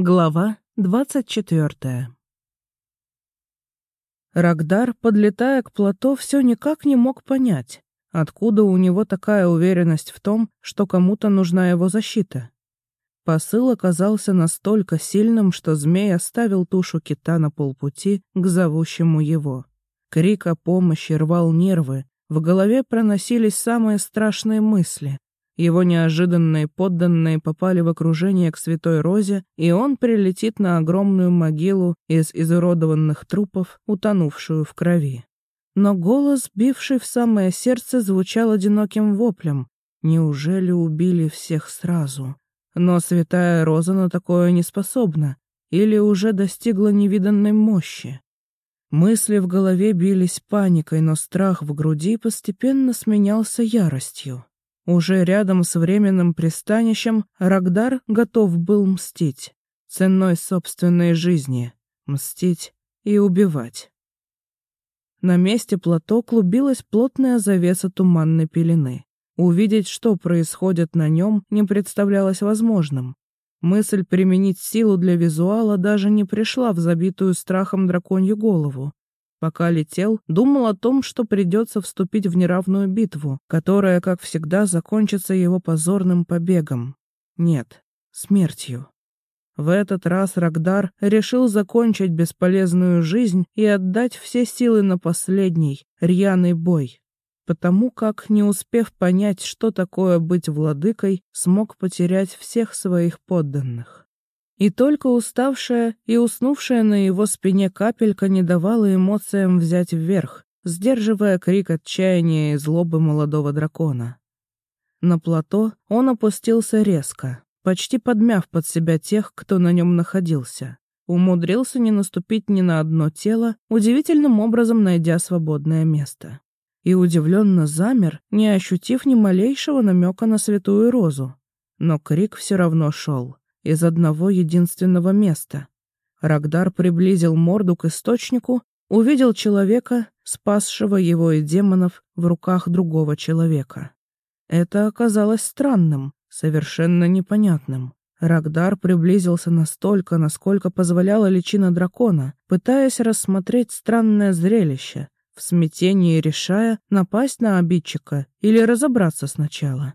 Глава двадцать четвертая Рагдар, подлетая к плато, все никак не мог понять, откуда у него такая уверенность в том, что кому-то нужна его защита. Посыл оказался настолько сильным, что змей оставил тушу кита на полпути к зовущему его. Крик о помощи рвал нервы, в голове проносились самые страшные мысли. Его неожиданные подданные попали в окружение к Святой Розе, и он прилетит на огромную могилу из изуродованных трупов, утонувшую в крови. Но голос, бивший в самое сердце, звучал одиноким воплем. Неужели убили всех сразу? Но Святая Роза на такое не способна или уже достигла невиданной мощи. Мысли в голове бились паникой, но страх в груди постепенно сменялся яростью. Уже рядом с временным пристанищем Рагдар готов был мстить. Ценой собственной жизни. Мстить и убивать. На месте плато клубилась плотная завеса туманной пелены. Увидеть, что происходит на нем, не представлялось возможным. Мысль применить силу для визуала даже не пришла в забитую страхом драконью голову. Пока летел, думал о том, что придется вступить в неравную битву, которая, как всегда, закончится его позорным побегом. Нет, смертью. В этот раз Рагдар решил закончить бесполезную жизнь и отдать все силы на последний, рьяный бой, потому как, не успев понять, что такое быть владыкой, смог потерять всех своих подданных. И только уставшая и уснувшая на его спине капелька не давала эмоциям взять вверх, сдерживая крик отчаяния и злобы молодого дракона. На плато он опустился резко, почти подмяв под себя тех, кто на нем находился. Умудрился не наступить ни на одно тело, удивительным образом найдя свободное место. И удивленно замер, не ощутив ни малейшего намека на святую розу. Но крик все равно шел из одного единственного места. Рагдар приблизил морду к источнику, увидел человека, спасшего его и демонов в руках другого человека. Это оказалось странным, совершенно непонятным. Рагдар приблизился настолько, насколько позволяла личина дракона, пытаясь рассмотреть странное зрелище, в смятении решая, напасть на обидчика или разобраться сначала.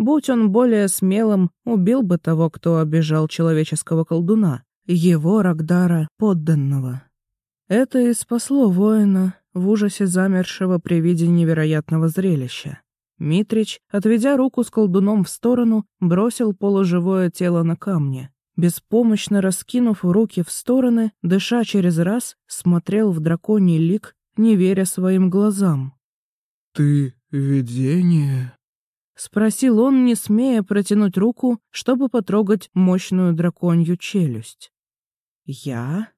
Будь он более смелым, убил бы того, кто обижал человеческого колдуна, его Рагдара подданного. Это и спасло воина, в ужасе замершего при виде невероятного зрелища. Митрич, отведя руку с колдуном в сторону, бросил полуживое тело на камни. Беспомощно раскинув руки в стороны, дыша через раз, смотрел в драконий лик, не веря своим глазам. «Ты видение?» — спросил он, не смея протянуть руку, чтобы потрогать мощную драконью челюсть. «Я?»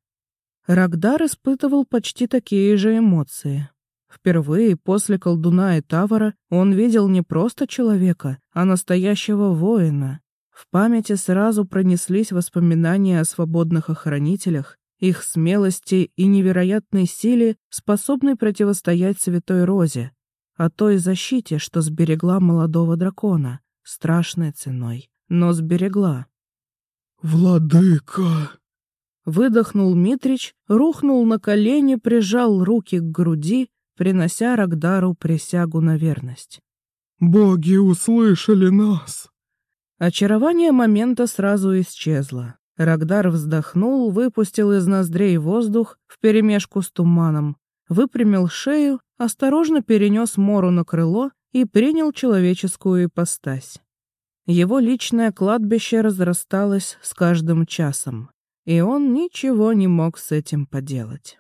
Рагдар испытывал почти такие же эмоции. Впервые после колдуна и Тавара он видел не просто человека, а настоящего воина. В памяти сразу пронеслись воспоминания о свободных охранителях, их смелости и невероятной силе, способной противостоять Святой Розе, о той защите, что сберегла молодого дракона, страшной ценой, но сберегла. «Владыка!» Выдохнул Митрич, рухнул на колени, прижал руки к груди, принося Рагдару присягу на верность. «Боги услышали нас!» Очарование момента сразу исчезло. Рагдар вздохнул, выпустил из ноздрей воздух вперемешку с туманом, выпрямил шею осторожно перенес Мору на крыло и принял человеческую ипостась. Его личное кладбище разрасталось с каждым часом, и он ничего не мог с этим поделать.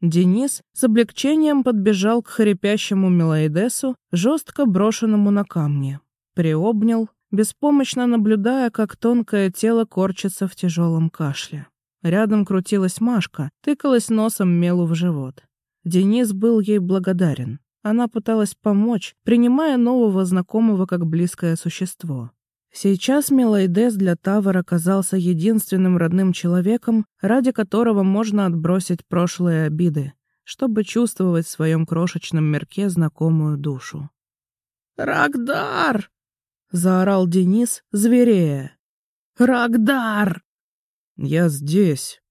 Денис с облегчением подбежал к хрипящему Мелоидесу, жестко брошенному на камни, приобнял, беспомощно наблюдая, как тонкое тело корчится в тяжелом кашле. Рядом крутилась Машка, тыкалась носом Мелу в живот. Денис был ей благодарен. Она пыталась помочь, принимая нового знакомого как близкое существо. Сейчас Мелайдес для Тавара казался единственным родным человеком, ради которого можно отбросить прошлые обиды, чтобы чувствовать в своем крошечном мирке знакомую душу. «Рагдар!» — заорал Денис, зверея. «Рагдар!» Я здесь».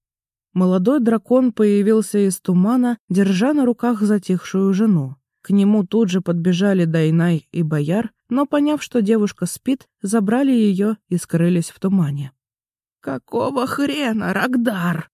Молодой дракон появился из тумана, держа на руках затихшую жену. К нему тут же подбежали Дайнай и Бояр, но, поняв, что девушка спит, забрали ее и скрылись в тумане. «Какого хрена, Рагдар?»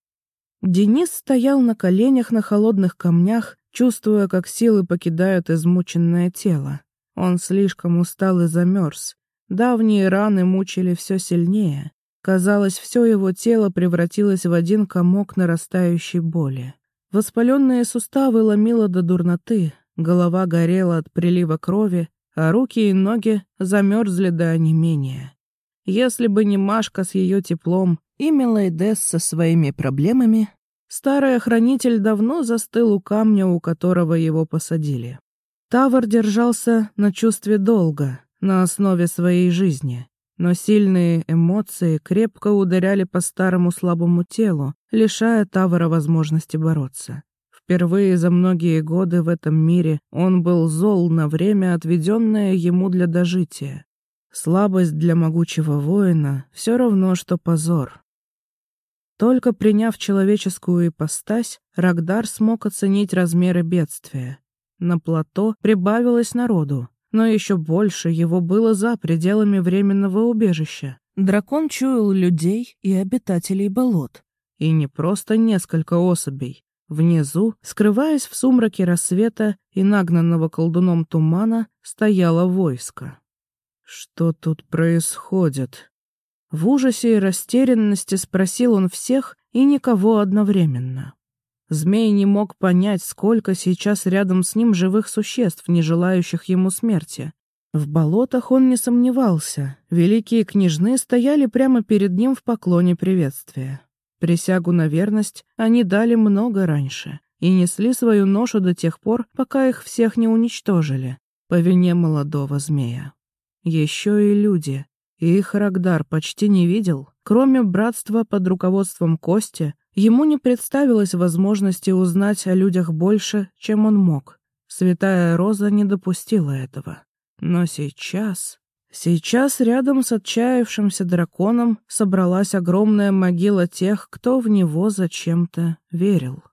Денис стоял на коленях на холодных камнях, чувствуя, как силы покидают измученное тело. Он слишком устал и замерз. Давние раны мучили все сильнее. Казалось, все его тело превратилось в один комок нарастающей боли. Воспаленные суставы ломило до дурноты, голова горела от прилива крови, а руки и ноги замерзли до онемения. Если бы не Машка с ее теплом и Мелайдес со своими проблемами, старый охранитель давно застыл у камня, у которого его посадили. Тавр держался на чувстве долга, на основе своей жизни, но сильные эмоции крепко ударяли по старому слабому телу, лишая Тавра возможности бороться. Впервые за многие годы в этом мире он был зол на время, отведенное ему для дожития. Слабость для могучего воина — все равно, что позор. Только приняв человеческую ипостась, Рагдар смог оценить размеры бедствия. На плато прибавилось народу, но еще больше его было за пределами временного убежища. Дракон чуял людей и обитателей болот. И не просто несколько особей. Внизу, скрываясь в сумраке рассвета и нагнанного колдуном тумана, стояло войско. «Что тут происходит?» В ужасе и растерянности спросил он всех и никого одновременно. Змей не мог понять, сколько сейчас рядом с ним живых существ, не желающих ему смерти. В болотах он не сомневался. Великие княжны стояли прямо перед ним в поклоне приветствия. Присягу на верность они дали много раньше и несли свою ношу до тех пор, пока их всех не уничтожили, по вине молодого змея. Еще и люди. И их Рагдар почти не видел. Кроме братства под руководством Кости, Ему не представилось возможности узнать о людях больше, чем он мог. Святая Роза не допустила этого. Но сейчас... Сейчас рядом с отчаявшимся драконом собралась огромная могила тех, кто в него зачем-то верил.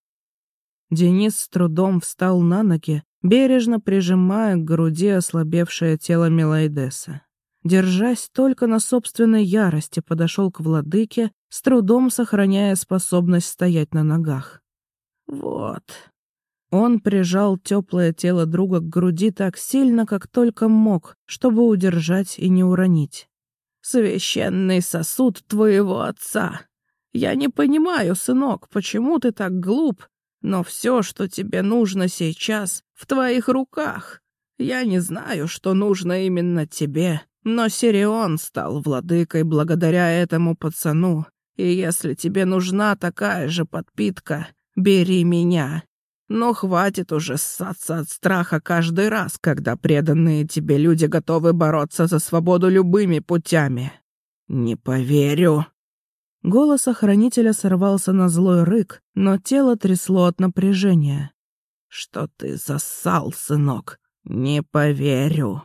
Денис с трудом встал на ноги, бережно прижимая к груди ослабевшее тело Мелайдеса держась только на собственной ярости, подошел к владыке, с трудом сохраняя способность стоять на ногах. «Вот». Он прижал теплое тело друга к груди так сильно, как только мог, чтобы удержать и не уронить. «Священный сосуд твоего отца! Я не понимаю, сынок, почему ты так глуп, но все, что тебе нужно сейчас, в твоих руках. Я не знаю, что нужно именно тебе, но Сирион стал владыкой благодаря этому пацану, и если тебе нужна такая же подпитка, бери меня. Но хватит уже ссаться от страха каждый раз, когда преданные тебе люди готовы бороться за свободу любыми путями. Не поверю. Голос охранителя сорвался на злой рык, но тело трясло от напряжения. «Что ты зассал, сынок? Не поверю!»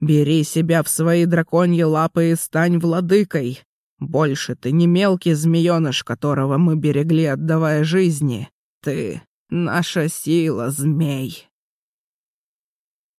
Бери себя в свои драконьи лапы и стань владыкой. Больше ты не мелкий змеёныш, которого мы берегли, отдавая жизни. Ты — наша сила, змей.